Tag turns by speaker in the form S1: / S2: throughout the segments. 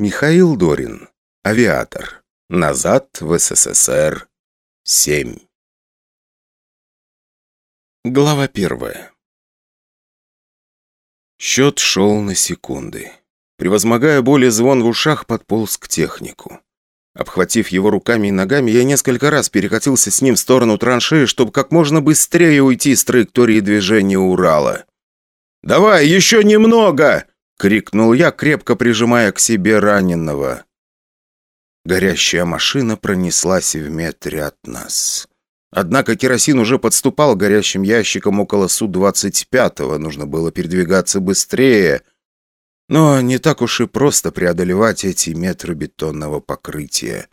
S1: Михаил Дорин. Авиатор. Назад в СССР. 7. Глава первая. Счет шел на секунды. Превозмогая боли звон в ушах, подполз к технику. Обхватив его руками и ногами, я несколько раз перекатился с ним в сторону траншеи, чтобы как можно быстрее уйти с траектории движения Урала. «Давай, еще немного!» — крикнул я, крепко прижимая к себе раненого. Горящая машина пронеслась в метре от нас. Однако керосин уже подступал горящим ящикам около Су-25, нужно было передвигаться быстрее. Но не так уж и просто преодолевать эти метры бетонного покрытия.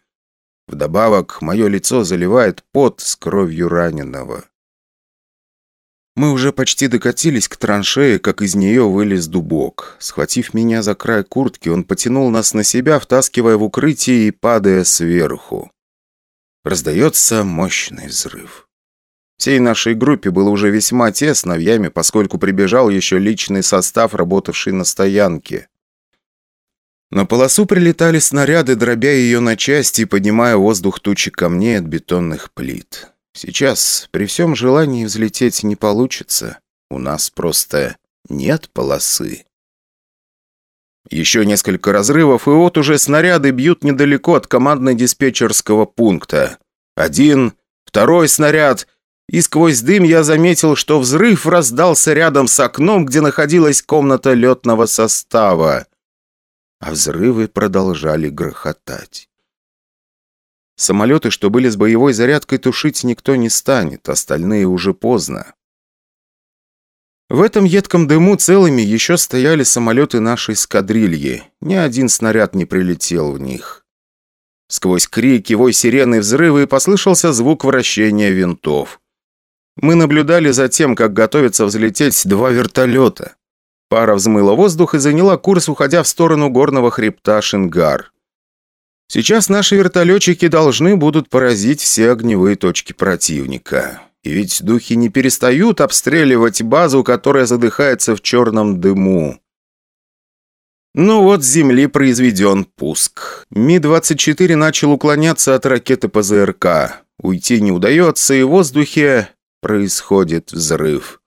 S1: Вдобавок, мое лицо заливает пот с кровью раненого. Мы уже почти докатились к траншее, как из нее вылез дубок. Схватив меня за край куртки, он потянул нас на себя, втаскивая в укрытие и падая сверху. Раздается мощный взрыв. Всей нашей группе было уже весьма тесно в яме, поскольку прибежал еще личный состав, работавший на стоянке. На полосу прилетали снаряды, дробя ее на части и поднимая воздух тучи камней от бетонных плит. Сейчас при всем желании взлететь не получится. У нас просто нет полосы. Еще несколько разрывов, и вот уже снаряды бьют недалеко от командно-диспетчерского пункта. Один, второй снаряд, и сквозь дым я заметил, что взрыв раздался рядом с окном, где находилась комната летного состава. А взрывы продолжали грохотать. Самолеты, что были с боевой зарядкой, тушить никто не станет, остальные уже поздно. В этом едком дыму целыми еще стояли самолеты нашей эскадрильи. Ни один снаряд не прилетел в них. Сквозь крики, вой сирены взрывы послышался звук вращения винтов. Мы наблюдали за тем, как готовятся взлететь два вертолета. Пара взмыла воздух и заняла курс, уходя в сторону горного хребта Шингар. Сейчас наши вертолетчики должны будут поразить все огневые точки противника. И ведь духи не перестают обстреливать базу, которая задыхается в черном дыму. Ну вот с Земли произведен пуск. Ми-24 начал уклоняться от ракеты ПЗРК. Уйти не удается, и в воздухе происходит взрыв.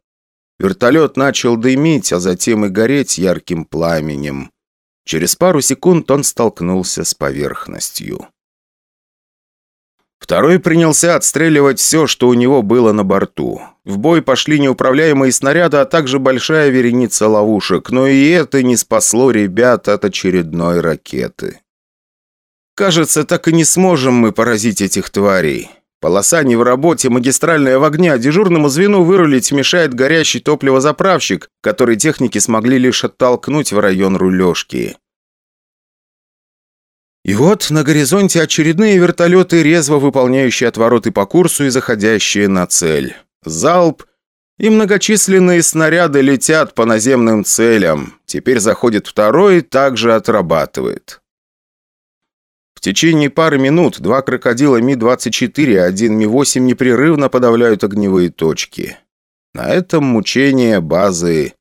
S1: Вертолет начал дымить, а затем и гореть ярким пламенем. Через пару секунд он столкнулся с поверхностью. Второй принялся отстреливать все, что у него было на борту. В бой пошли неуправляемые снаряды, а также большая вереница ловушек, но и это не спасло ребят от очередной ракеты. Кажется, так и не сможем мы поразить этих тварей. Полоса не в работе, магистральная в огне, а дежурному звену вырулить мешает горящий топливозаправщик, который техники смогли лишь оттолкнуть в район рулежки. И вот на горизонте очередные вертолеты, резво выполняющие отвороты по курсу и заходящие на цель. Залп, и многочисленные снаряды летят по наземным целям. Теперь заходит второй также отрабатывает. В течение пары минут два крокодила Ми-24 и один Ми-8 непрерывно подавляют огневые точки. На этом мучения базы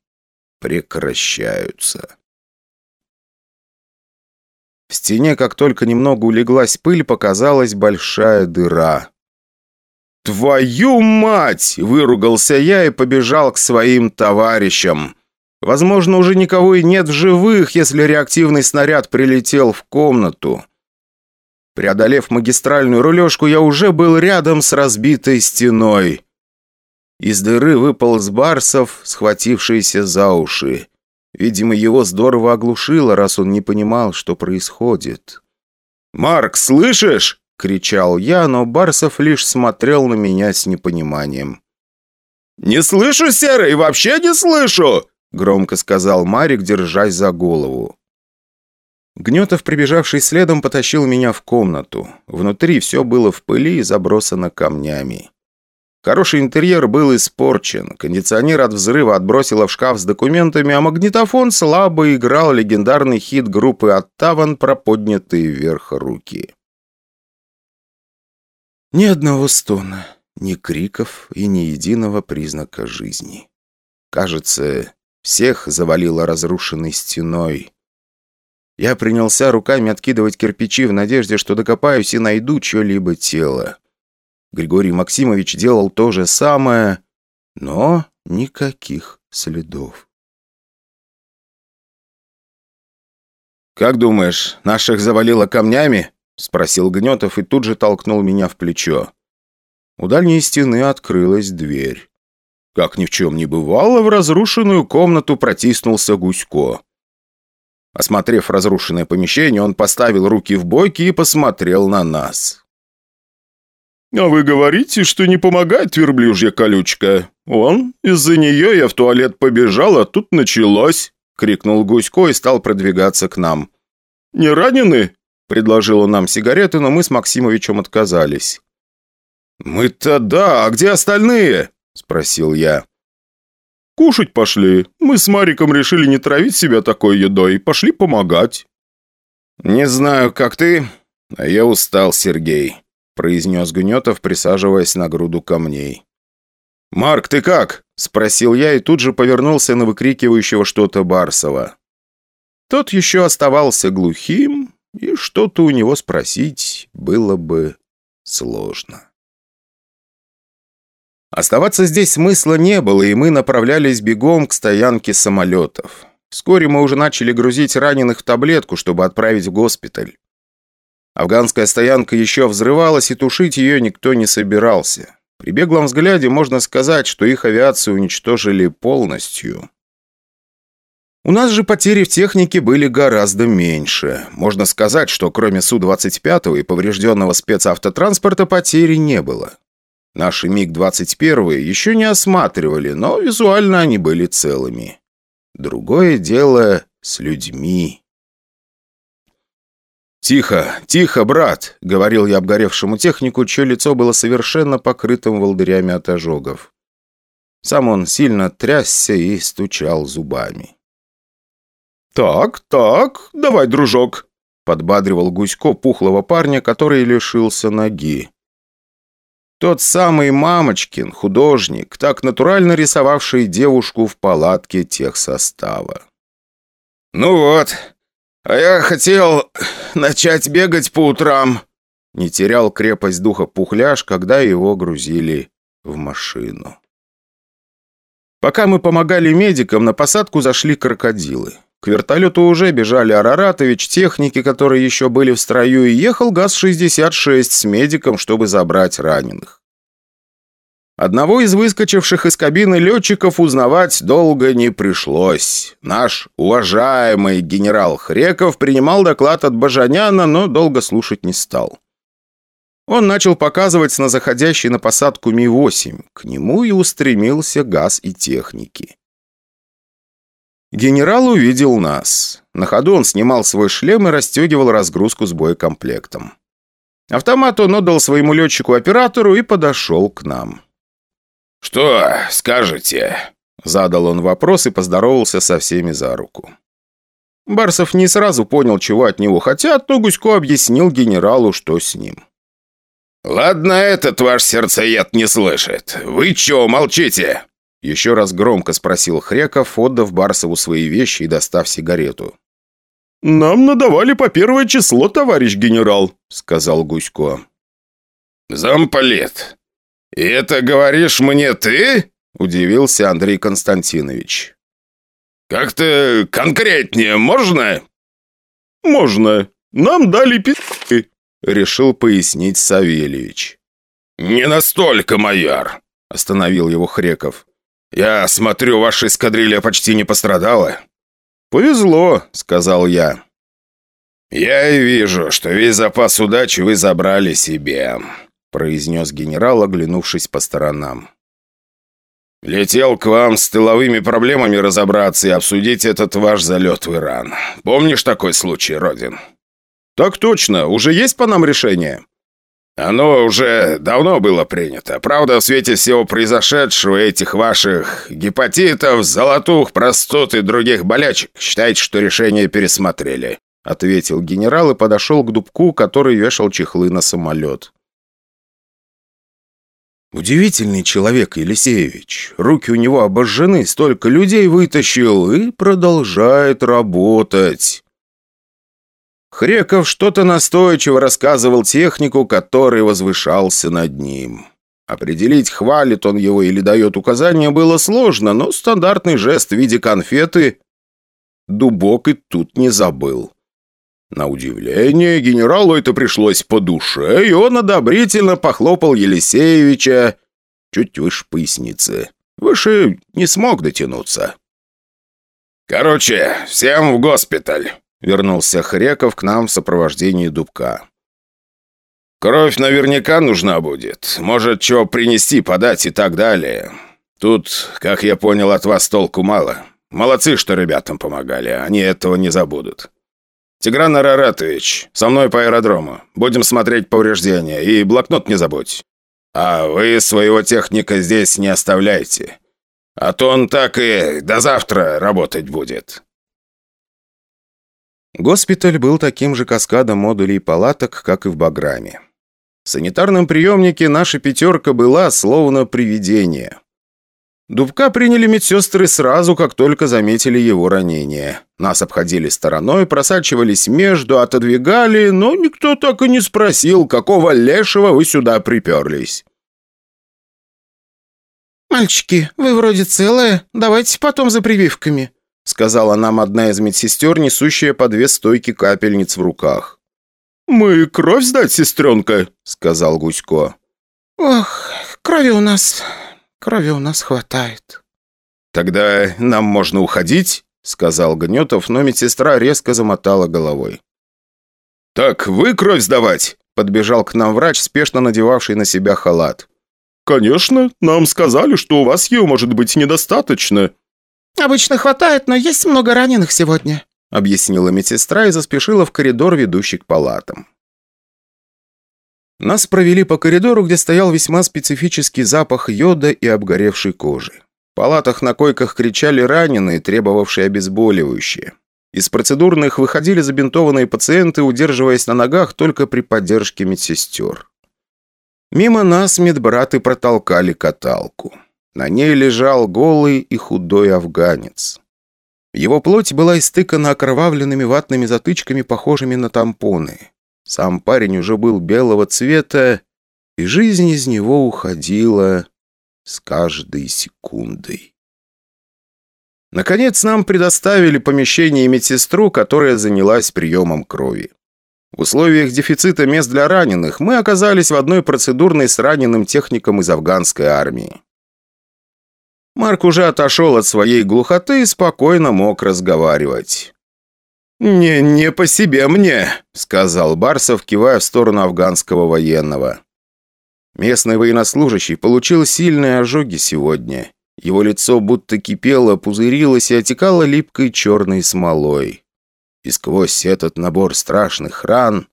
S1: прекращаются. В стене, как только немного улеглась пыль, показалась большая дыра. «Твою мать!» – выругался я и побежал к своим товарищам. Возможно, уже никого и нет в живых, если реактивный снаряд прилетел в комнату. Преодолев магистральную рулежку, я уже был рядом с разбитой стеной. Из дыры выпал с барсов, схватившийся за уши. Видимо, его здорово оглушило, раз он не понимал, что происходит. «Марк, слышишь?» — кричал я, но Барсов лишь смотрел на меня с непониманием. «Не слышу, Серый, вообще не слышу!» — громко сказал Марик, держась за голову. Гнетов, прибежавший следом, потащил меня в комнату. Внутри все было в пыли и забросано камнями. Хороший интерьер был испорчен, кондиционер от взрыва отбросило в шкаф с документами, а магнитофон слабо играл легендарный хит группы «Оттаван» про поднятые вверх руки. Ни одного стона, ни криков и ни единого признака жизни. Кажется, всех завалило разрушенной стеной. Я принялся руками откидывать кирпичи в надежде, что докопаюсь и найду что-либо тело. Григорий Максимович делал то же самое, но никаких следов. «Как думаешь, наших завалило камнями?» — спросил Гнетов и тут же толкнул меня в плечо. У дальней стены открылась дверь. Как ни в чем не бывало, в разрушенную комнату протиснулся Гусько. Осмотрев разрушенное помещение, он поставил руки в боки и посмотрел на нас. «А вы говорите, что не помогает верблюжья колючка? Он, из-за нее я в туалет побежал, а тут началось!» — крикнул Гусько и стал продвигаться к нам. «Не ранены?» — предложил он нам сигареты, но мы с Максимовичем отказались. «Мы-то да, а где остальные?» — спросил я. «Кушать пошли. Мы с Мариком решили не травить себя такой едой и пошли помогать». «Не знаю, как ты, а я устал, Сергей», — произнес Гнетов, присаживаясь на груду камней. «Марк, ты как?» — спросил я и тут же повернулся на выкрикивающего что-то Барсова. Тот еще оставался глухим, и что-то у него спросить было бы сложно. Оставаться здесь смысла не было, и мы направлялись бегом к стоянке самолетов. Вскоре мы уже начали грузить раненых в таблетку, чтобы отправить в госпиталь. Афганская стоянка еще взрывалась, и тушить ее никто не собирался. При беглом взгляде можно сказать, что их авиацию уничтожили полностью. У нас же потери в технике были гораздо меньше. Можно сказать, что кроме Су-25 и поврежденного спецавтотранспорта потери не было. Наши МиГ-21 еще не осматривали, но визуально они были целыми. Другое дело с людьми. «Тихо, тихо, брат!» — говорил я обгоревшему технику, чье лицо было совершенно покрытым волдырями от ожогов. Сам он сильно трясся и стучал зубами. «Так, так, давай, дружок!» — подбадривал Гусько пухлого парня, который лишился ноги. Тот самый Мамочкин, художник, так натурально рисовавший девушку в палатке техсостава. «Ну вот, а я хотел начать бегать по утрам», не терял крепость духа Пухляш, когда его грузили в машину. Пока мы помогали медикам, на посадку зашли крокодилы. К вертолету уже бежали Араратович, техники, которые еще были в строю, и ехал ГАЗ-66 с медиком, чтобы забрать раненых. Одного из выскочивших из кабины летчиков узнавать долго не пришлось. Наш уважаемый генерал Хреков принимал доклад от Бажаняна, но долго слушать не стал. Он начал показывать на заходящий на посадку Ми-8. К нему и устремился газ и техники. Генерал увидел нас. На ходу он снимал свой шлем и расстегивал разгрузку с боекомплектом. Автомат он отдал своему летчику-оператору и подошел к нам.
S2: «Что скажете?» Задал он вопрос и поздоровался со всеми за руку.
S1: Барсов не сразу понял, чего от него хотят, но Гусько объяснил генералу, что с ним.
S2: «Ладно, этот ваш сердцеед не слышит. Вы чё молчите?»
S1: Еще раз громко спросил Хреков, отдав Барсову свои вещи и достав сигарету.
S3: «Нам надавали по первое число, товарищ генерал», — сказал Гусько.
S2: «Замполит, и это говоришь мне ты?» — удивился Андрей Константинович. «Как-то конкретнее можно?»
S3: «Можно. Нам дали пи***ы», —
S1: решил пояснить Савельевич.
S2: «Не настолько, майор», — остановил его Хреков. «Я смотрю, ваша эскадрилья почти не пострадала».
S1: «Повезло», — сказал я.
S2: «Я и вижу, что весь запас удачи вы забрали себе», — произнес генерал, оглянувшись по сторонам. «Летел к вам с тыловыми проблемами разобраться и обсудить этот ваш залет в Иран. Помнишь такой случай, Родин?»
S1: «Так точно. Уже есть по нам решение?»
S2: «Оно уже давно было принято. Правда, в свете всего произошедшего этих ваших гепатитов, золотух, простуд и других болячек, считайте, что решение пересмотрели»,
S1: ответил генерал и подошел к дубку, который вешал чехлы на самолет. Удивительный человек, Елисеевич. Руки у него обожжены, столько людей вытащил и продолжает работать. Хреков что-то настойчиво рассказывал технику, который возвышался над ним. Определить, хвалит он его или дает указания, было сложно, но стандартный жест в виде конфеты Дубок и тут не забыл. На удивление, генералу это пришлось по душе, и он одобрительно похлопал Елисеевича чуть выше поясницы. Выше не смог дотянуться.
S2: «Короче, всем в госпиталь!» — вернулся
S1: Хреков к нам в сопровождении Дубка.
S2: «Кровь наверняка нужна будет. Может, чего принести, подать и так далее. Тут, как я понял, от вас толку мало. Молодцы, что ребятам помогали. Они этого не забудут. Тигран Араратович, со мной по аэродрому. Будем смотреть повреждения. И блокнот не забудь. А вы своего техника здесь не оставляйте. А то он так и до завтра работать будет».
S1: Госпиталь был таким же каскадом модулей и палаток, как и в Баграме. В санитарном приемнике наша пятерка была словно привидение. Дубка приняли медсестры сразу, как только заметили его ранение. Нас обходили стороной, просачивались между, отодвигали, но никто так и не спросил, какого лешего вы сюда приперлись.
S4: «Мальчики, вы вроде целые, давайте потом за прививками», сказала нам одна из медсестер, несущая по две стойки капельниц в руках.
S3: «Мы кровь сдать, сестренка?» — сказал Гусько.
S4: «Ох, крови у нас... крови у нас хватает».
S1: «Тогда нам можно уходить?» — сказал Гнетов, но медсестра резко замотала головой.
S3: «Так, вы кровь сдавать?» — подбежал к нам врач, спешно надевавший на себя халат. «Конечно, нам сказали, что у вас ее может быть недостаточно».
S4: «Обычно хватает, но есть много раненых сегодня», —
S1: объяснила медсестра и заспешила в коридор, ведущий к палатам. Нас провели по коридору, где стоял весьма специфический запах йода и обгоревшей кожи. В палатах на койках кричали раненые, требовавшие обезболивающие. Из процедурных выходили забинтованные пациенты, удерживаясь на ногах только при поддержке медсестер. Мимо нас медбраты протолкали каталку. На ней лежал голый и худой афганец. Его плоть была истыкана окровавленными ватными затычками, похожими на тампоны. Сам парень уже был белого цвета, и жизнь из него уходила с каждой секундой. Наконец нам предоставили помещение и медсестру, которая занялась приемом крови. В условиях дефицита мест для раненых мы оказались в одной процедурной с раненым техником из афганской армии. Марк уже отошел от своей глухоты и спокойно мог разговаривать.
S3: «Не, не по себе мне», — сказал Барсов, кивая в сторону афганского военного.
S1: Местный военнослужащий получил сильные ожоги сегодня. Его лицо будто кипело, пузырилось и отекало липкой черной смолой. И сквозь этот набор страшных ран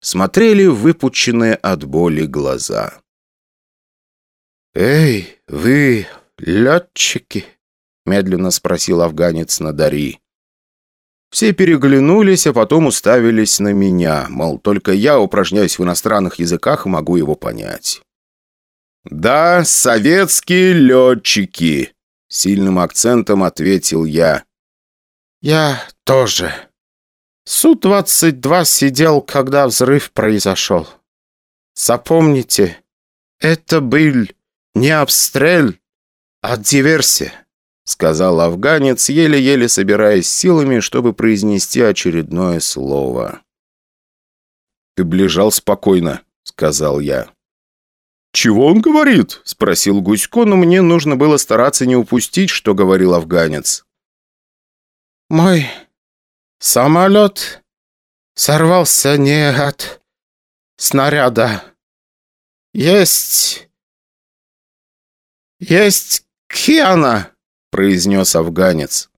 S1: смотрели выпученные от боли глаза. «Эй, вы «Летчики?» – медленно спросил афганец на Дари. Все переглянулись, а потом уставились на меня, мол, только я упражняюсь в иностранных языках и могу его понять. «Да, советские летчики!» – сильным акцентом ответил я.
S4: «Я тоже. Су-22 сидел, когда взрыв произошел. Запомните, это был не обстрел, «От диверсии», — сказал афганец, еле-еле собираясь силами, чтобы произнести очередное слово.
S1: «Ты ближал спокойно», — сказал я.
S3: «Чего он говорит?» — спросил Гусько, но мне нужно было стараться не упустить, что говорил афганец.
S4: «Мой самолет сорвался не от снаряда. Есть... есть «Кхиана!» – произнес афганец.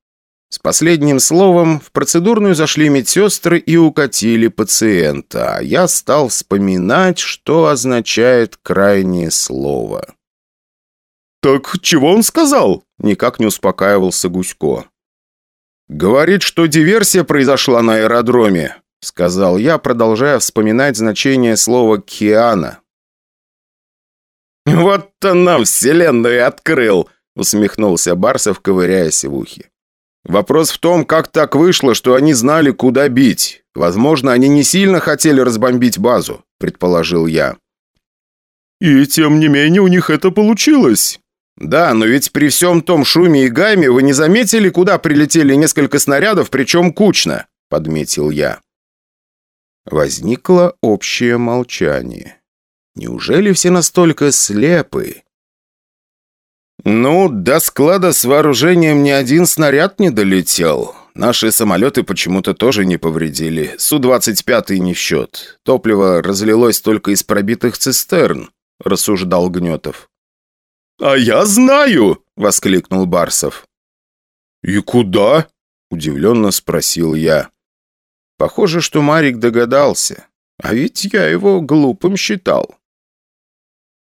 S4: С последним словом в процедурную зашли медсестры и укатили пациента, а я стал вспоминать, что означает крайнее слово.
S3: «Так чего он сказал?»
S1: – никак не успокаивался Гусько. «Говорит, что диверсия произошла на аэродроме», – сказал я, продолжая вспоминать значение слова «киана».
S2: «Вот-то нам вселенную открыл!» Усмехнулся Барсов, ковыряясь в ухе.
S1: Вопрос в том, как так вышло, что они знали, куда бить. Возможно, они не сильно хотели разбомбить базу», — предположил я.
S3: «И тем не менее у них это получилось».
S1: «Да, но ведь при всем том шуме и гамме вы не заметили, куда прилетели несколько снарядов, причем кучно?» — подметил я. Возникло общее молчание. Неужели все настолько слепы? «Ну, до склада с вооружением ни один снаряд не долетел. Наши самолеты почему-то тоже не повредили. Су-25 не в счет. Топливо разлилось только из пробитых цистерн», — рассуждал Гнетов.
S3: «А я знаю!»
S1: — воскликнул Барсов.
S3: «И куда?»
S1: — удивленно спросил я. Похоже, что Марик догадался. А ведь я его глупым считал.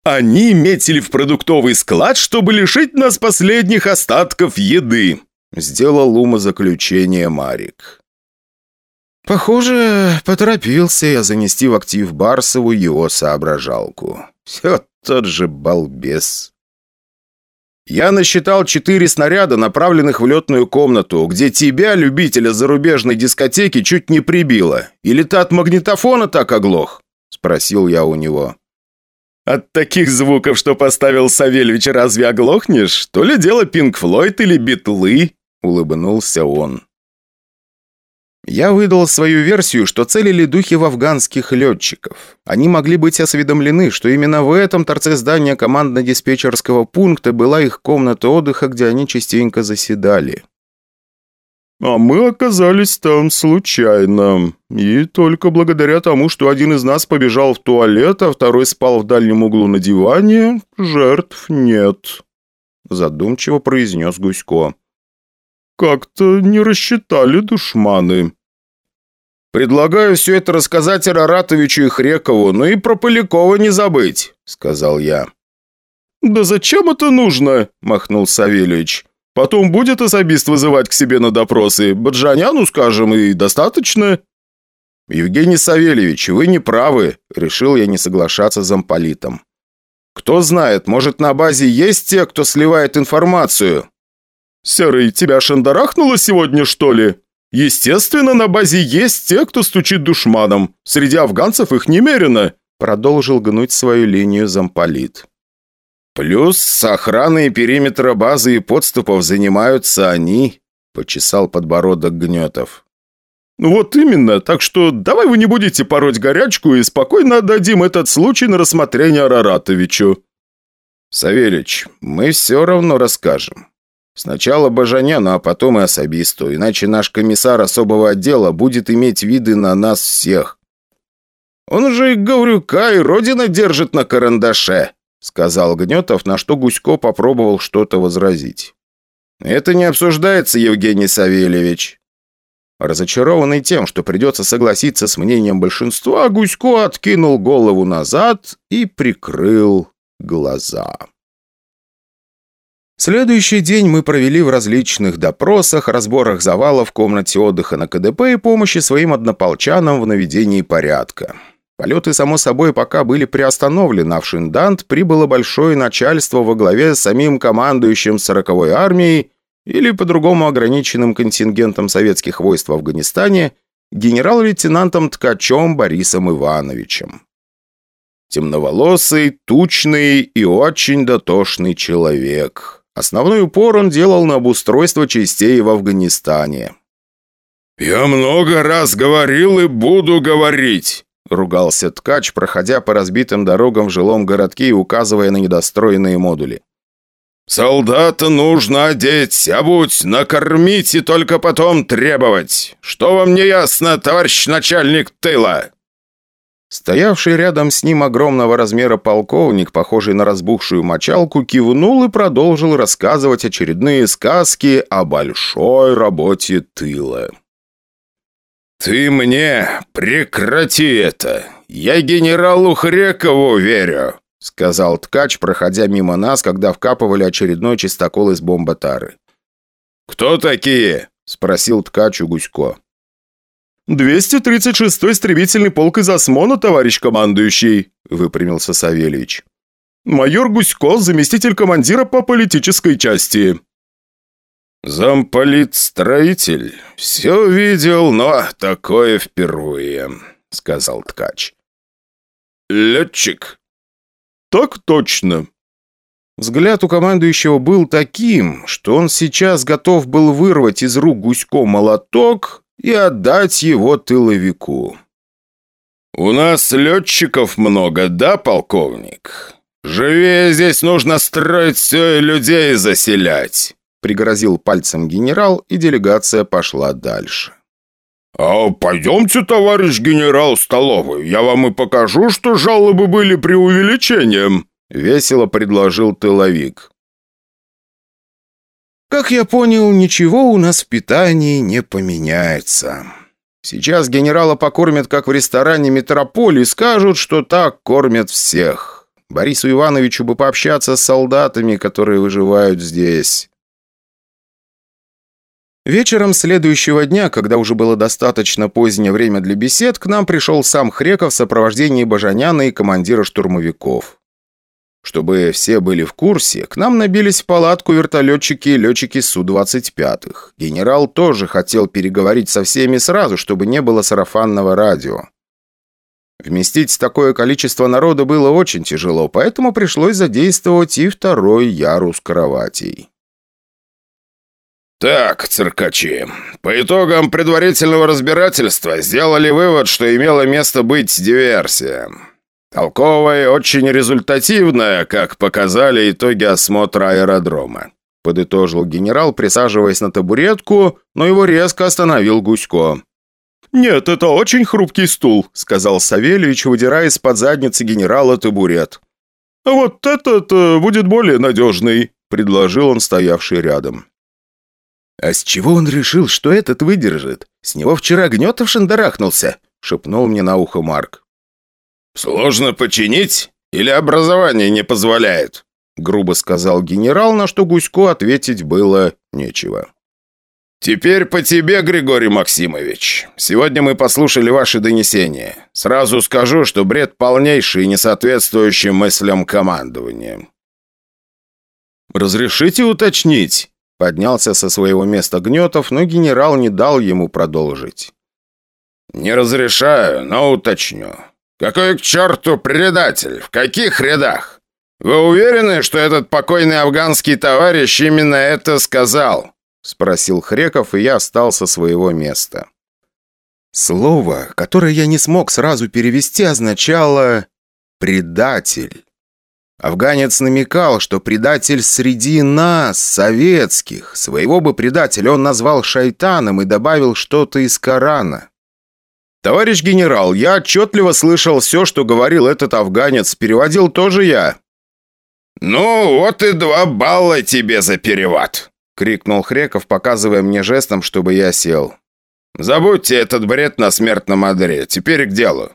S3: «Они метили в продуктовый склад, чтобы лишить нас последних остатков еды»,
S1: сделал умозаключение Марик. Похоже, поторопился я занести в актив Барсову его соображалку. Все тот же балбес. Я насчитал четыре снаряда, направленных в летную комнату, где тебя, любителя зарубежной дискотеки, чуть не прибило. Или ты от магнитофона так оглох?» – спросил я у него.
S3: «От таких звуков, что поставил Савельевич, разве оглохнешь? То ли дело Пинк Флойд или Битлы?» – улыбнулся он.
S1: Я выдал свою версию, что целили духи в афганских летчиков. Они могли быть осведомлены, что именно в этом торце здания командно-диспетчерского пункта была их комната отдыха, где они частенько заседали.
S3: «А мы оказались там случайно. И только благодаря тому, что один из нас побежал в туалет, а второй спал в дальнем углу на диване, жертв нет», задумчиво произнес Гусько. «Как-то не рассчитали душманы».
S1: «Предлагаю все это рассказать Араратовичу и Хрекову, но и про Полякова не забыть», — сказал я.
S3: «Да зачем это нужно?» — махнул Савельевич. «Потом будет особист вызывать к себе на допросы. Баджаняну, скажем, и достаточно».
S1: «Евгений Савельевич, вы не правы», — решил я не соглашаться с замполитом. «Кто знает, может, на базе есть те, кто сливает информацию?»
S3: «Серый, тебя шандарахнуло сегодня, что ли? Естественно, на базе есть те, кто стучит душманом. Среди афганцев их немерено», — продолжил гнуть свою линию замполит.
S1: «Плюс с охраной периметра базы и подступов занимаются они», — почесал подбородок Гнетов.
S3: «Вот именно, так что давай вы не будете пороть горячку и спокойно отдадим этот случай на рассмотрение Араратовичу».
S1: «Савельич, мы все равно расскажем. Сначала Бажаняну, а потом и особисту, иначе наш комиссар особого отдела будет иметь виды на нас всех. Он же и Гаврюка, и Родина держит на карандаше, сказал Гнетов, на что Гусько попробовал что-то возразить. Это не обсуждается, Евгений Савельевич. Разочарованный тем, что придется согласиться с мнением большинства, Гусько откинул голову назад и прикрыл глаза. Следующий день мы провели в различных допросах, разборах завалов в комнате отдыха на КДП и помощи своим однополчанам в наведении порядка. Полеты, само собой, пока были приостановлены, а в Шиндант прибыло большое начальство во главе с самим командующим 40-й армией или по-другому ограниченным контингентом советских войск в Афганистане генерал-лейтенантом Ткачом Борисом Ивановичем. Темноволосый, тучный и очень дотошный человек. Основной упор он делал на обустройство частей в Афганистане.
S2: «Я много раз говорил и буду говорить», — ругался ткач, проходя по разбитым дорогам в жилом городке и указывая на недостроенные модули. «Солдата нужно одеть, обуть, накормить и только потом требовать. Что вам не ясно, товарищ начальник тыла?»
S1: Стоявший рядом с ним огромного размера полковник, похожий на разбухшую мочалку, кивнул и продолжил рассказывать очередные сказки о большой работе тыла.
S2: «Ты мне прекрати это! Я генералу Хрекову верю!» сказал ткач, проходя мимо нас, когда вкапывали очередной чистокол из бомбатары. «Кто такие?» – спросил ткач у Гусько.
S3: «236-й истребительный полк из Осмона, товарищ командующий», – выпрямился Савельевич. «Майор Гусько, заместитель командира по политической части».
S2: «Замполит-строитель. Все видел, но такое впервые», — сказал ткач. «Летчик?»
S3: «Так точно».
S1: Взгляд у командующего был таким, что он сейчас готов был вырвать из рук гусько молоток и отдать его тыловику.
S2: «У нас летчиков много, да, полковник? Живее здесь нужно строить все и людей заселять»,
S1: пригрозил пальцем генерал, и делегация пошла дальше.
S2: «А пойдемте, товарищ генерал, в столовую. Я вам и покажу, что жалобы были преувеличением», весело предложил тыловик.
S1: Как я понял, ничего у нас в питании не поменяется. Сейчас генерала покормят, как в ресторане «Метрополь», и скажут, что так кормят всех. Борису Ивановичу бы пообщаться с солдатами, которые выживают здесь. Вечером следующего дня, когда уже было достаточно позднее время для бесед, к нам пришел сам Хреков в сопровождении Бажаняна и командира штурмовиков. Чтобы все были в курсе, к нам набились в палатку вертолетчики и летчики Су-25. Генерал тоже хотел переговорить со всеми сразу, чтобы не было сарафанного радио. Вместить такое количество народа было очень тяжело, поэтому пришлось задействовать и второй ярус кроватей.
S2: «Так, циркачи, по итогам предварительного разбирательства сделали вывод, что имело место быть диверсия. Толковая очень результативная, как показали итоги осмотра аэродрома.
S1: Подытожил генерал, присаживаясь на табуретку, но его резко остановил Гусько.
S3: «Нет, это очень хрупкий стул», — сказал Савельевич, выдирая из-под задницы генерала табурет. «А вот этот э, будет более надежный», — предложил он, стоявший рядом.
S1: «А с чего он решил, что этот выдержит? С него вчера Гнетов шандарахнулся», — шепнул мне на ухо Марк.
S2: «Сложно починить? Или образование не позволяет?»
S1: Грубо сказал генерал, на что Гусько ответить было нечего.
S2: «Теперь по тебе, Григорий Максимович. Сегодня мы послушали ваши донесения. Сразу скажу, что бред полнейший и не соответствующий мыслям командования».
S1: «Разрешите уточнить?» Поднялся со своего места Гнетов, но генерал не дал ему продолжить.
S2: «Не разрешаю, но уточню. «Какой к черту предатель? В каких рядах? Вы уверены, что этот покойный афганский товарищ именно это сказал?»
S1: Спросил Хреков, и я встал со своего места. Слово, которое я не смог сразу перевести, означало «предатель». Афганец намекал, что предатель среди нас, советских. Своего бы предателя он назвал шайтаном и добавил что-то из Корана. «Товарищ генерал, я отчетливо слышал все, что говорил этот афганец. Переводил тоже я».
S2: «Ну, вот и два балла тебе за перевод!» — крикнул Хреков, показывая мне жестом, чтобы я сел. «Забудьте этот бред на смертном одре. Теперь к делу».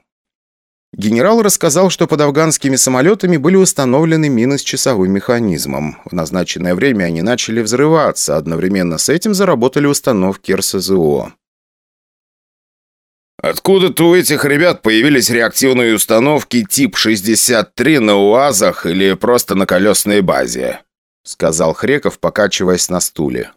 S1: Генерал рассказал, что под афганскими самолетами были установлены мины с часовым механизмом. В назначенное время они начали взрываться. Одновременно с этим заработали установки РСЗО.
S2: Откуда-то у этих ребят появились реактивные установки тип 63 на УАЗах или просто на колесной базе», сказал Хреков, покачиваясь на стуле.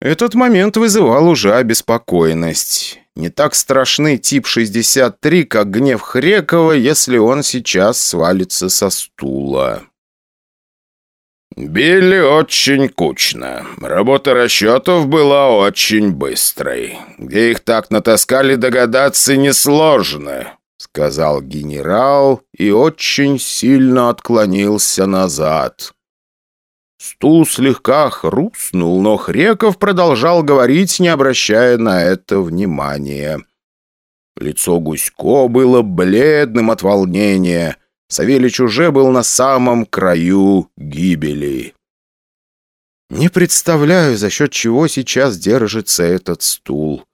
S1: Этот момент вызывал уже обеспокоенность. Не так страшный тип 63, как гнев Хрекова, если он сейчас свалится со стула.
S2: «Били очень кучно. Работа расчетов была очень быстрой. Где их так натаскали, догадаться несложно», — сказал генерал и очень сильно отклонился назад.
S1: Стул слегка хрустнул, но Хреков продолжал говорить, не обращая на это внимания. Лицо Гусько было бледным от волнения — Савельич уже был на самом краю гибели. Не представляю, за счет чего сейчас держится этот стул.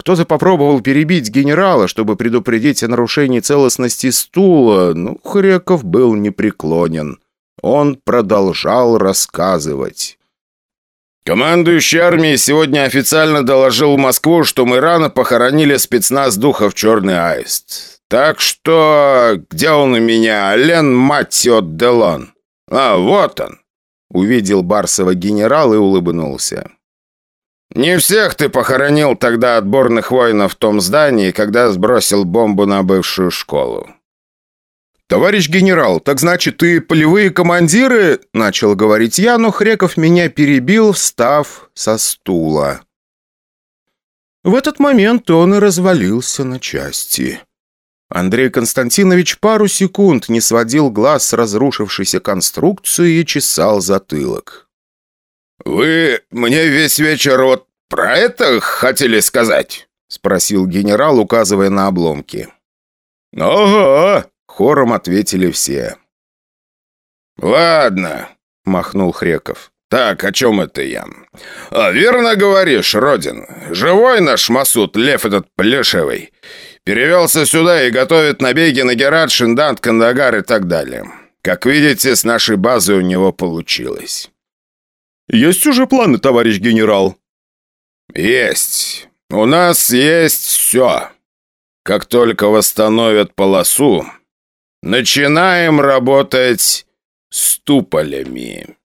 S1: Кто-то попробовал перебить генерала, чтобы предупредить о нарушении целостности стула, но Хреков был непреклонен. Он продолжал рассказывать.
S2: Командующий армией сегодня официально доложил в Москву, что мы рано похоронили спецназ духов «Черный аист». Так что... Где он у меня? Лен Матио Делон. А, вот он.
S1: Увидел Барсова генерал и улыбнулся.
S2: «Не всех ты похоронил тогда отборных воинов в том здании, когда сбросил бомбу на бывшую школу».
S1: «Товарищ генерал, так значит, ты полевые командиры?» Начал говорить я, но Хреков меня перебил, встав со стула. В этот момент он и развалился на части. Андрей Константинович пару секунд не сводил глаз с разрушившейся конструкции и чесал затылок.
S2: «Вы мне весь вечер вот про это хотели сказать?» — спросил генерал, указывая на обломки.
S1: «Ага!» — хором ответили все.
S2: «Ладно», — махнул Хреков. «Так, о чем это я?» а, «Верно говоришь, Родин. Живой наш Масуд, лев этот плешивый. Перевелся сюда и готовит набеги на Герат, Шиндант, Кандагар и так далее. Как видите, с нашей базы у него получилось».
S3: «Есть уже планы, товарищ генерал?»
S2: «Есть. У нас есть все. Как только восстановят полосу, начинаем работать с туполями».